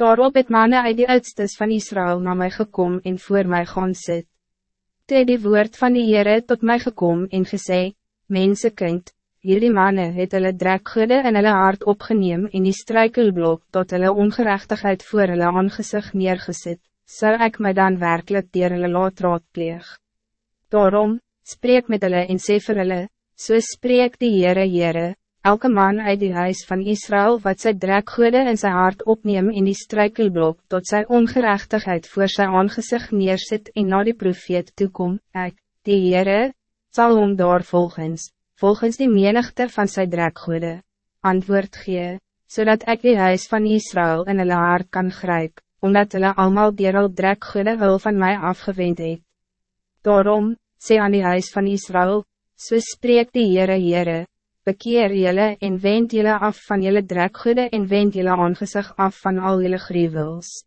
Daarop het manne uit die oudstes van Israël naar mij gekom en voor mij gaan sit. Toe het die woord van die Heere tot mij gekom en gesê, Mensekind, hierdie manne het hulle drekgoede in hulle hart opgeneem en die struikelblok tot hulle ongerechtigheid voor hulle aangezig neergesit, zou ik mij dan werkelijk dier hulle laat raadpleeg. Daarom, spreek met hulle en sê vir hulle, so spreek die Heere Heere, elke man uit die huis van Israël wat sy drekgoede in zijn hart opneem in die struikelblok tot sy ongerechtigheid voor sy aangezicht neerzit en na die profeet toekom, ek, die Heere, sal hom daar volgens, volgens die menigte van sy drekgoede, antwoord gee, zodat ik die huis van Israël in hulle hart kan grijpen, omdat hulle allemaal dier al drekgoede wil van mij afgewend het. Daarom, sê aan die huis van Israël, so spreek die Heere Heere, bekeer jullie en wend jullie af van jullie drekgoede en wend jullie aangezig af van al jullie gruwels.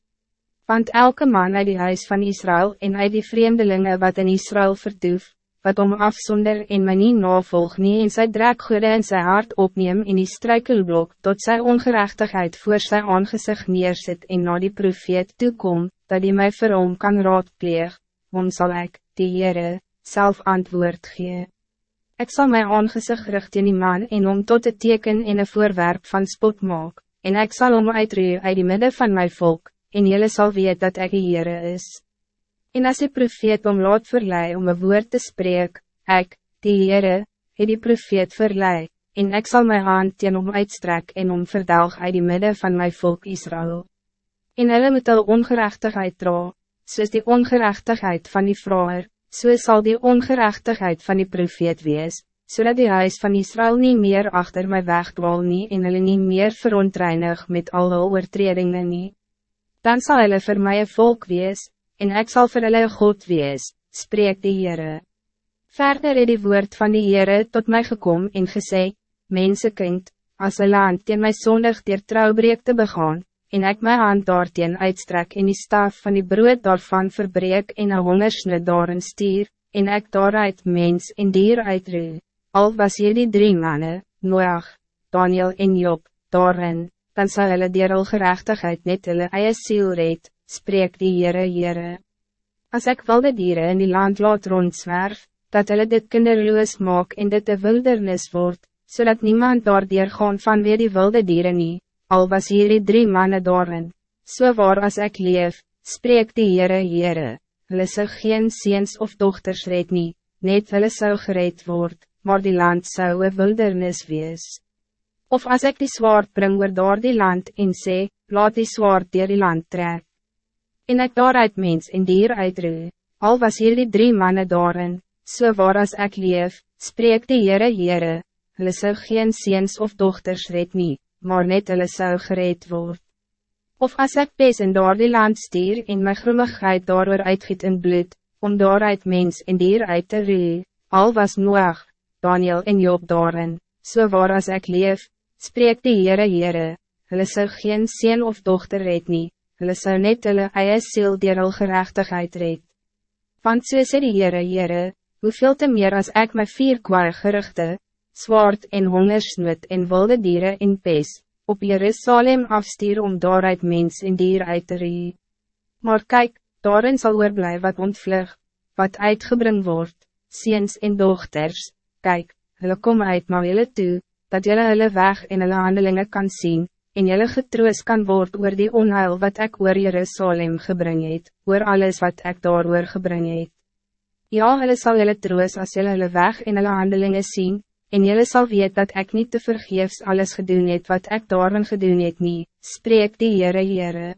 Want elke man uit die huis van Israël en uit die vreemdelingen wat in Israël verdoef, wat om afzonder en my nie navolg nie en sy drekgoede in sy hart opneem in die struikelblok tot sy ongerechtigheid voor sy aangezig neerzit en na die profeet toekom, dat die my vir hom kan raadpleeg, hom sal ek, die Heere, self antwoord gee. Ik zal mijn aangezicht richt in die man en om tot het teken in een voorwerp van spot maak, en ik zal om uitruwen uit die midden van mijn volk, en jullie zal weten dat ik hier is. En als die profeet om laat verlei om een woord te spreken, ik, die Heere, het die profeet verlei, en ik zal mijn hand teen om uitstrek en om verdelg uit die midden van mijn volk Israël. En hulle moet al ongerechtigheid dra, soos die ongerechtigheid van die vrouwer, so zal die ongerechtigheid van die profeet wees, zodat so die huis van Israël niet meer achter my wegdwal nie en hulle nie meer verontreinig met alle oortredingen nie. Dan zal hulle vir my een volk wees, en ik zal vir hulle God wees, spreek die Heere. Verder het die woord van die Heere tot mij gekom en gesê, Mensekind, as een land teen my zondig dier trouwbreek te begaan, en ik mijn hand daarteen uitstrek en die staf van die brood daarvan verbreek en een hongersnut daarin stier, en ik daaruit mens en dier uitroe. Al was hier die drie mannen, Noach, Daniel en Job, daarin, dan sal hulle dier al gerechtigheid net hulle eie siel red, spreek die Heere Heere. As ek wilde dieren in die land laat rondzwerf, dat hulle dit kinderloos maak en dit de wildernis wordt, zodat niemand daar gaan van weer die wilde dieren niet al was hier die drie mannen daarin, so waar as ek leef, spreek die Heere Heere, hulle sou geen seens of dochters red nie, net hulle sou gereed word, maar die land sou een wildernis wees. Of als ik die zwaard bring oor daar die land en sê, laat die zwaard dier die land trek. En ek daaruit mens en dier uitroe, al was hier die drie mannen daarin, so waar as ek leef, spreek die Heere Heere, hulle sou geen seens of dochters red nie, maar net hulle sou gereed word. Of as ek pes in daar die land stier en my grommigheid daaroor uitgiet in bloed, om daaruit mens en dier uit te ree, al was Noach, Daniel en Job daarin, so waar as ek leef, spreek die Heere Heere, hulle sou geen sien of dochter red nie, hulle sou net hulle eie siel dier al gerechtigheid red. Want so sê die Heere Heere, hoeveel te meer as ek my vier kwaar gerichte, zwaard en hongersnood en wilde dieren in pes, op Jerusalem afstuur om daaruit mens en dier uit te ree. Maar kijk, daarin zal oorblij wat ontvlug, wat uitgebring wordt, ziens en dochters, kijk, hulle kom uit maar hulle toe, dat julle hulle weg en hulle handelingen kan zien, en julle getroos kan word oor die onheil wat ik oor Jerusalem gebring het, oor alles wat ik daar oor gebring het. Ja, hulle sal julle troos as julle hulle weg en hulle handelingen zien, en jullie zal weten dat ik niet te vergeefs alles gedoen het wat ik daarin gedoen het nie, spreek die Heere Heere.